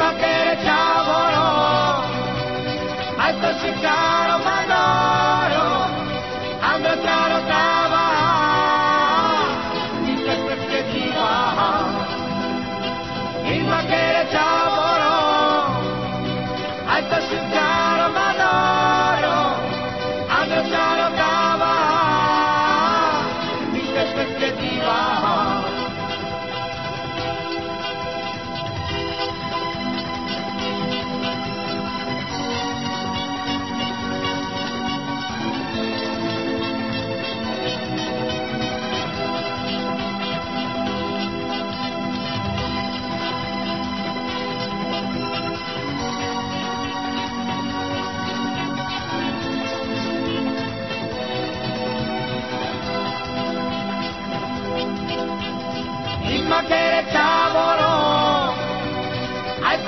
Prima che ciavolo,